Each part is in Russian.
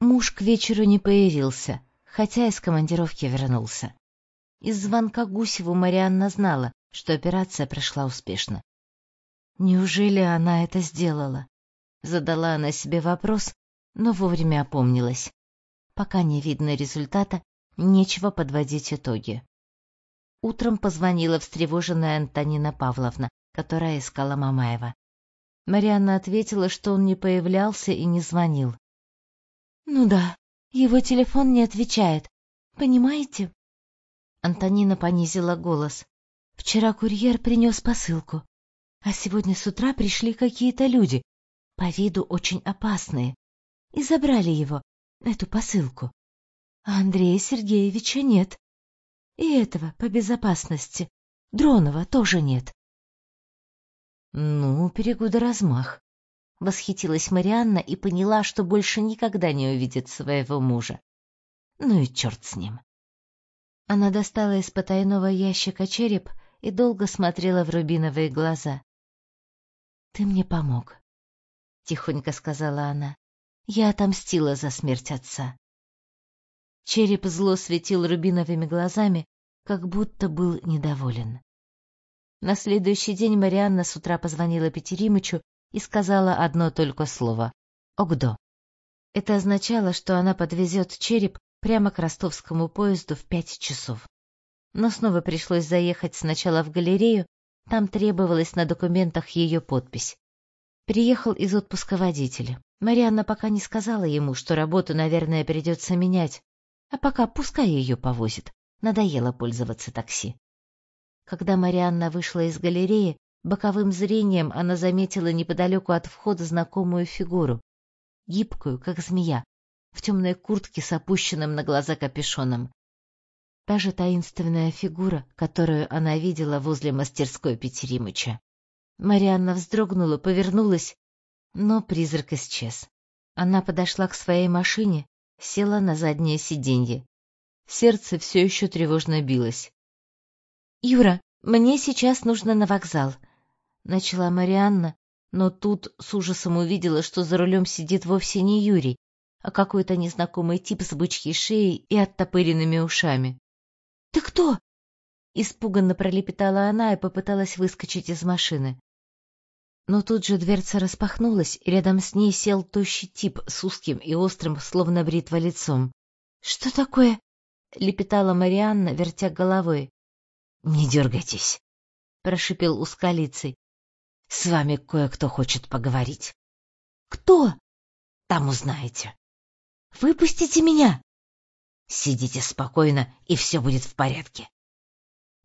Муж к вечеру не появился, хотя из командировки вернулся. Из звонка Гусеву Марианна знала, что операция прошла успешно. Неужели она это сделала? Задала она себе вопрос, но вовремя опомнилась. Пока не видно результата, нечего подводить итоги. Утром позвонила встревоженная Антонина Павловна, которая искала Мамаева. Марианна ответила, что он не появлялся и не звонил. Ну да, его телефон не отвечает. Понимаете? Антонина понизила голос. Вчера курьер принес посылку, а сегодня с утра пришли какие-то люди, по виду очень опасные, и забрали его, эту посылку. А Андрея Сергеевича нет. И этого по безопасности. Дронова тоже нет. Ну, перегуда размах. Восхитилась Марианна и поняла, что больше никогда не увидит своего мужа. Ну и черт с ним. Она достала из потайного ящика череп и долго смотрела в рубиновые глаза. Ты мне помог, тихонько сказала она. Я отомстила за смерть отца. Череп зло светил рубиновыми глазами, как будто был недоволен. На следующий день Марианна с утра позвонила Петеримычу и сказала одно только слово «Огдо». Это означало, что она подвезет череп прямо к ростовскому поезду в пять часов. Но снова пришлось заехать сначала в галерею, там требовалась на документах ее подпись. Приехал из отпуска водитель. Марианна пока не сказала ему, что работу, наверное, придется менять, а пока пускай ее повозит. Надоело пользоваться такси. Когда Марианна вышла из галереи, боковым зрением она заметила неподалеку от входа знакомую фигуру, гибкую, как змея, в темной куртке с опущенным на глаза капюшоном. Та же таинственная фигура, которую она видела возле мастерской Петеримыча. Марианна вздрогнула, повернулась, но призрак исчез. Она подошла к своей машине, села на заднее сиденье. Сердце все еще тревожно билось. «Юра, мне сейчас нужно на вокзал», — начала Марианна, но тут с ужасом увидела, что за рулем сидит вовсе не Юрий, а какой-то незнакомый тип с бычьей шеей и оттопыренными ушами. «Ты кто?» — испуганно пролепетала она и попыталась выскочить из машины. Но тут же дверца распахнулась, и рядом с ней сел тощий тип с узким и острым, словно бритва лицом. «Что такое?» — лепетала Марианна, вертя головой. «Не дергайтесь», — прошипел ускалицей. «С вами кое-кто хочет поговорить». «Кто?» «Там узнаете». «Выпустите меня!» «Сидите спокойно, и все будет в порядке».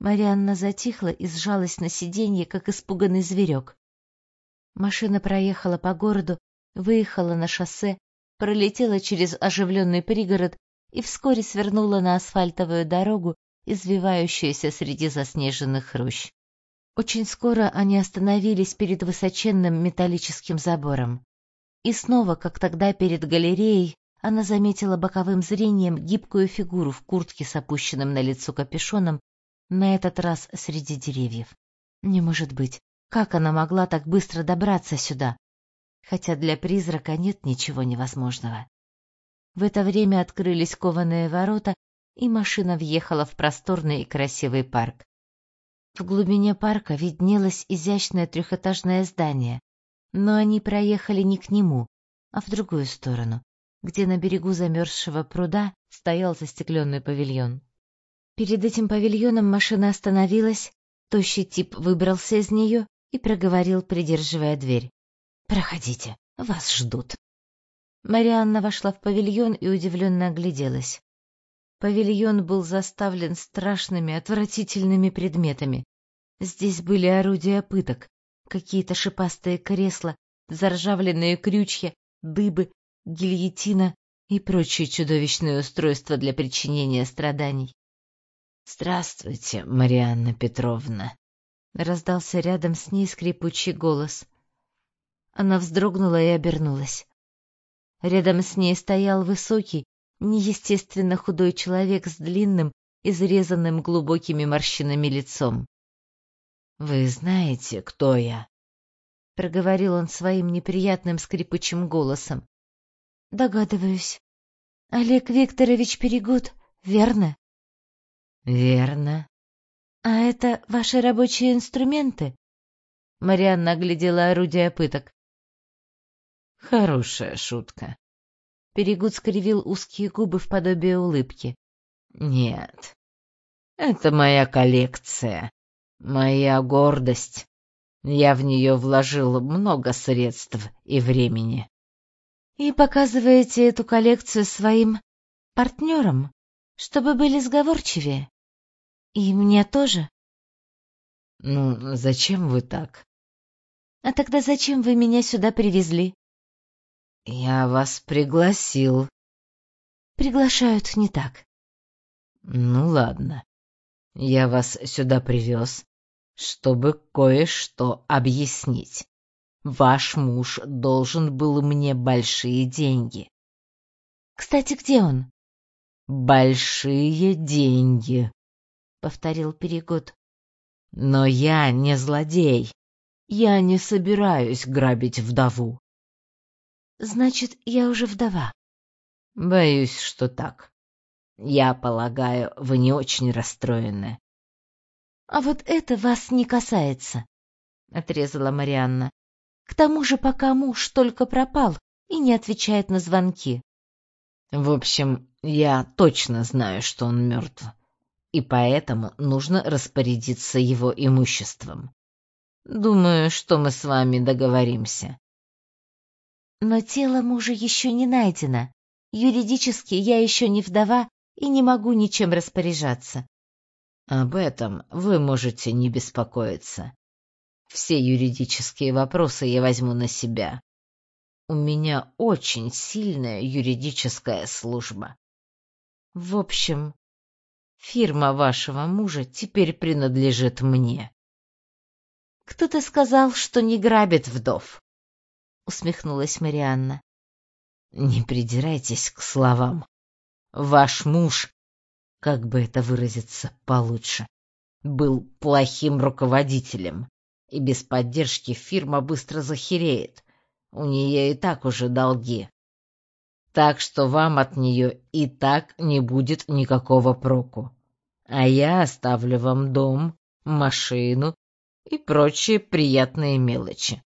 Марианна затихла и сжалась на сиденье, как испуганный зверек. Машина проехала по городу, выехала на шоссе, пролетела через оживленный пригород и вскоре свернула на асфальтовую дорогу, извивающуюся среди заснеженных рощ. Очень скоро они остановились перед высоченным металлическим забором. И снова, как тогда перед галереей, она заметила боковым зрением гибкую фигуру в куртке с опущенным на лицо капюшоном, на этот раз среди деревьев. Не может быть, как она могла так быстро добраться сюда? Хотя для призрака нет ничего невозможного. В это время открылись кованые ворота, и машина въехала в просторный и красивый парк. В глубине парка виднелось изящное трехэтажное здание, но они проехали не к нему, а в другую сторону, где на берегу замерзшего пруда стоял застекленный павильон. Перед этим павильоном машина остановилась, тощий тип выбрался из нее и проговорил, придерживая дверь. «Проходите, вас ждут». Марианна вошла в павильон и удивленно огляделась. Павильон был заставлен страшными, отвратительными предметами. Здесь были орудия пыток, какие-то шипастые кресла, заржавленные крючья, дыбы, гильотина и прочие чудовищные устройства для причинения страданий. «Здравствуйте, Марианна Петровна!» — раздался рядом с ней скрипучий голос. Она вздрогнула и обернулась. Рядом с ней стоял высокий, неестественно худой человек с длинным, изрезанным глубокими морщинами лицом. «Вы знаете, кто я?» — проговорил он своим неприятным скрипучим голосом. «Догадываюсь», Олег Викторович Перегуд, верно? Верно. А это ваши рабочие инструменты? Марианна оглядела орудия пыток. Хорошая шутка. Перегуд скривил узкие губы в подобие улыбки. Нет. Это моя коллекция, моя гордость. Я в нее вложил много средств и времени. И показываете эту коллекцию своим партнерам, чтобы были сговорчивее? И мне тоже? Ну, зачем вы так? А тогда зачем вы меня сюда привезли? Я вас пригласил. Приглашают не так. Ну ладно. Я вас сюда привез, чтобы кое-что объяснить. Ваш муж должен был мне большие деньги. Кстати, где он? Большие деньги, повторил Перегод. Но я не злодей. Я не собираюсь грабить вдову. Значит, я уже вдова. Боюсь, что так. Я полагаю, вы не очень расстроены. А вот это вас не касается, отрезала Марианна. К тому же, пока муж только пропал и не отвечает на звонки. В общем, я точно знаю, что он мертв, и поэтому нужно распорядиться его имуществом. Думаю, что мы с вами договоримся. Но тело мужа еще не найдено. Юридически я еще не вдова и не могу ничем распоряжаться. Об этом вы можете не беспокоиться. Все юридические вопросы я возьму на себя. У меня очень сильная юридическая служба. В общем, фирма вашего мужа теперь принадлежит мне. Кто-то сказал, что не грабит вдов усмехнулась Марианна. Не придирайтесь к словам. Ваш муж, как бы это выразиться получше, был плохим руководителем, и без поддержки фирма быстро захереет. У нее и так уже долги. Так что вам от нее и так не будет никакого проку. А я оставлю вам дом, машину и прочие приятные мелочи.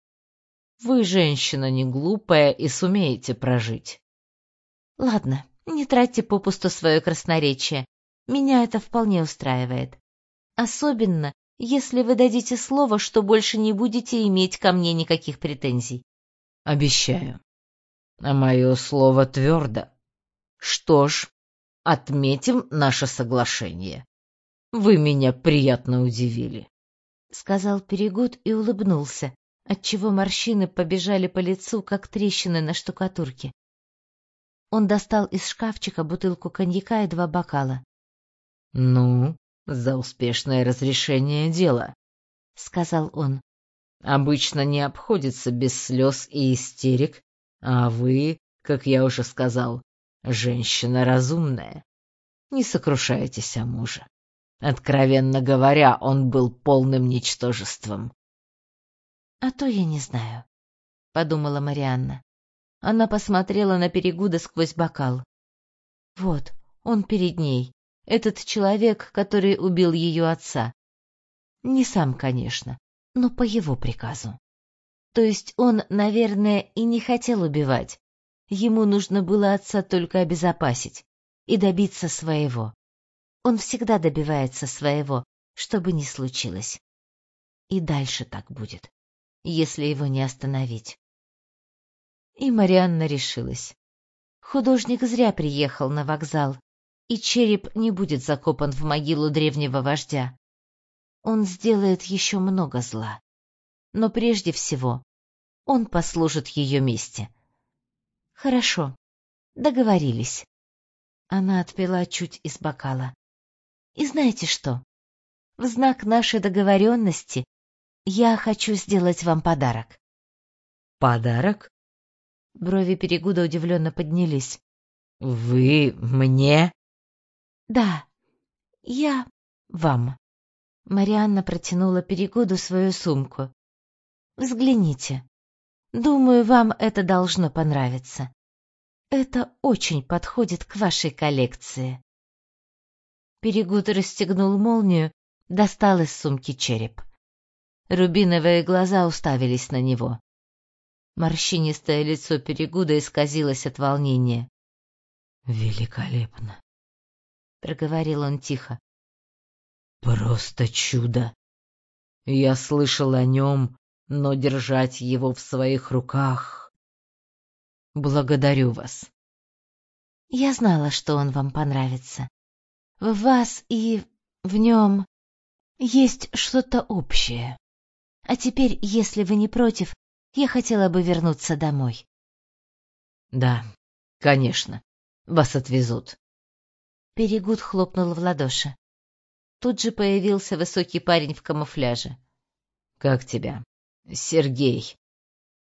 Вы женщина не глупая и сумеете прожить. Ладно, не тратьте попусту свое красноречие. Меня это вполне устраивает. Особенно, если вы дадите слово, что больше не будете иметь ко мне никаких претензий. Обещаю. А мое слово твердо. Что ж, отметим наше соглашение. Вы меня приятно удивили, — сказал Перегуд и улыбнулся, отчего морщины побежали по лицу, как трещины на штукатурке. Он достал из шкафчика бутылку коньяка и два бокала. — Ну, за успешное разрешение дела, — сказал он. — Обычно не обходится без слез и истерик, а вы, как я уже сказал, женщина разумная. Не сокрушайтесь о муже. Откровенно говоря, он был полным ничтожеством. А то я не знаю, подумала Марианна. Она посмотрела на Перегуда сквозь бокал. Вот, он перед ней, этот человек, который убил ее отца. Не сам, конечно, но по его приказу. То есть он, наверное, и не хотел убивать. Ему нужно было отца только обезопасить и добиться своего. Он всегда добивается своего, что бы ни случилось. И дальше так будет если его не остановить. И Марианна решилась. Художник зря приехал на вокзал, и череп не будет закопан в могилу древнего вождя. Он сделает еще много зла. Но прежде всего он послужит ее мести. Хорошо, договорились. Она отпила чуть из бокала. И знаете что? В знак нашей договоренности я хочу сделать вам подарок. Подарок? Брови Перегуда удивленно поднялись. Вы мне? Да, я вам. Марианна протянула Перегуду свою сумку. Взгляните. Думаю, вам это должно понравиться. Это очень подходит к вашей коллекции. Перегуд расстегнул молнию, достал из сумки череп. Рубиновые глаза уставились на него. Морщинистое лицо Перегуда исказилось от волнения. «Великолепно!» — проговорил он тихо. «Просто чудо! Я слышал о нем, но держать его в своих руках... Благодарю вас!» «Я знала, что он вам понравится. В вас и в нем есть что-то общее. А теперь, если вы не против, я хотела бы вернуться домой. Да, конечно. Вас отвезут. Перегуд хлопнул в ладоши. Тут же появился высокий парень в камуфляже. Как тебя? Сергей.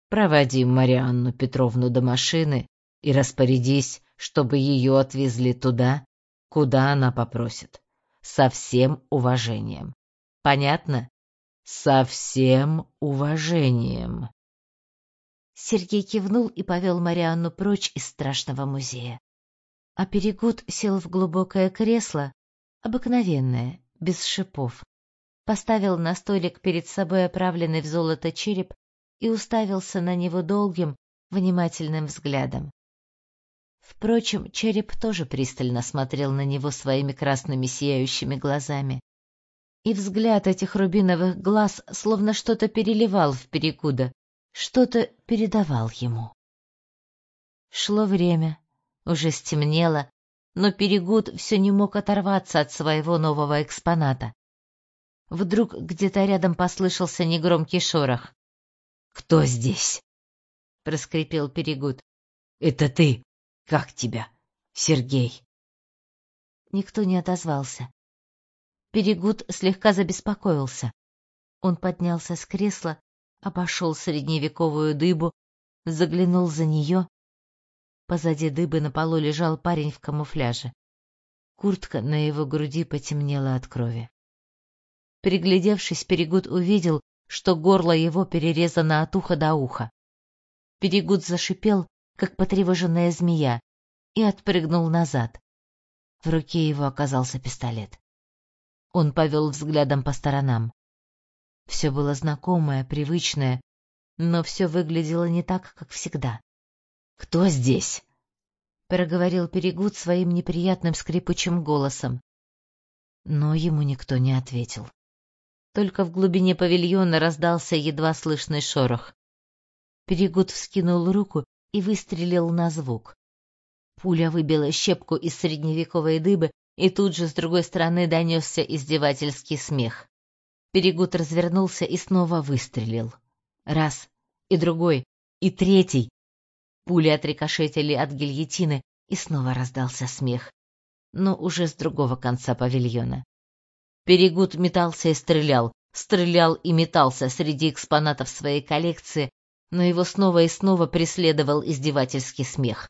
Проводи Марианну Петровну до машины и распорядись, чтобы ее отвезли туда, куда она попросит. Со всем уважением. Понятно? Со всем уважением. Сергей кивнул и повел Марианну прочь из страшного музея. А Перегуд сел в глубокое кресло, обыкновенное, без шипов, поставил на столик перед собой оправленный в золото череп и уставился на него долгим, внимательным взглядом. Впрочем, череп тоже пристально смотрел на него своими красными сияющими глазами. И взгляд этих рубиновых глаз словно что-то переливал в Перегуда, что-то передавал ему. Шло время, уже стемнело, но Перегуд все не мог оторваться от своего нового экспоната. Вдруг где-то рядом послышался негромкий шорох. «Кто здесь?» — проскрипел Перегуд. «Это ты! Как тебя? Сергей!» Никто не отозвался. Перегуд слегка забеспокоился. Он поднялся с кресла обошел средневековую дыбу, заглянул за нее. Позади дыбы на полу лежал парень в камуфляже. Куртка на его груди потемнела от крови. Приглядевшись, Перегуд увидел, что горло его перерезано от уха до уха. Перегуд зашипел, как потревоженная змея, и отпрыгнул назад. В руке его оказался пистолет. Он повел взглядом по сторонам. Все было знакомое, привычное, но все выглядело не так, как всегда. «Кто здесь?» — проговорил Перегуд своим неприятным скрипучим голосом. Но ему никто не ответил. Только в глубине павильона раздался едва слышный шорох. Перегуд вскинул руку и выстрелил на звук. Пуля выбила щепку из средневековой дыбы, и тут же с другой стороны донесся издевательский смех. Перегуд развернулся и снова выстрелил. Раз, и другой, и третий. Пули отрикошетили от гильотины, и снова раздался смех. Но уже с другого конца павильона. Перегуд метался и стрелял, стрелял и метался среди экспонатов своей коллекции, но его снова и снова преследовал издевательский смех.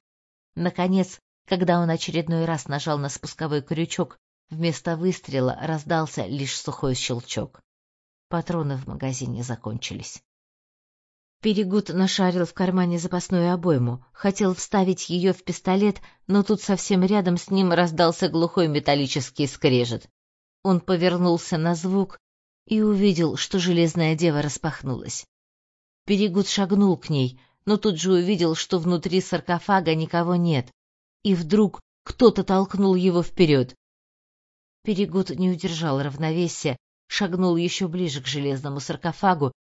Наконец, когда он очередной раз нажал на спусковой крючок, вместо выстрела раздался лишь сухой щелчок. Патроны в магазине закончились. Перегуд нашарил в кармане запасную обойму, хотел вставить ее в пистолет, но тут совсем рядом с ним раздался глухой металлический скрежет. Он повернулся на звук и увидел, что железная дева распахнулась. Перегуд шагнул к ней, но тут же увидел, что внутри саркофага никого нет, и вдруг кто-то толкнул его вперед. Перегуд не удержал равновесия шагнул еще ближе к железному саркофагу,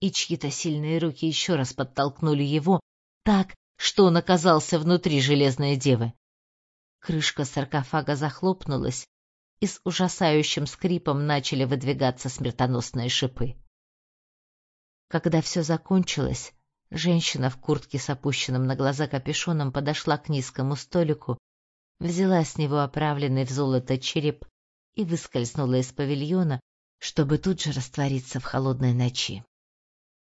и чьи-то сильные руки еще раз подтолкнули его так, что он оказался внутри железной девы. Крышка саркофага захлопнулась, и с ужасающим скрипом начали выдвигаться смертоносные шипы. Когда все закончилось, женщина в куртке с опущенным на глаза капюшоном подошла к низкому столику, взяла с него оправленный в золото череп и выскользнула из павильона, чтобы тут же раствориться в холодной ночи.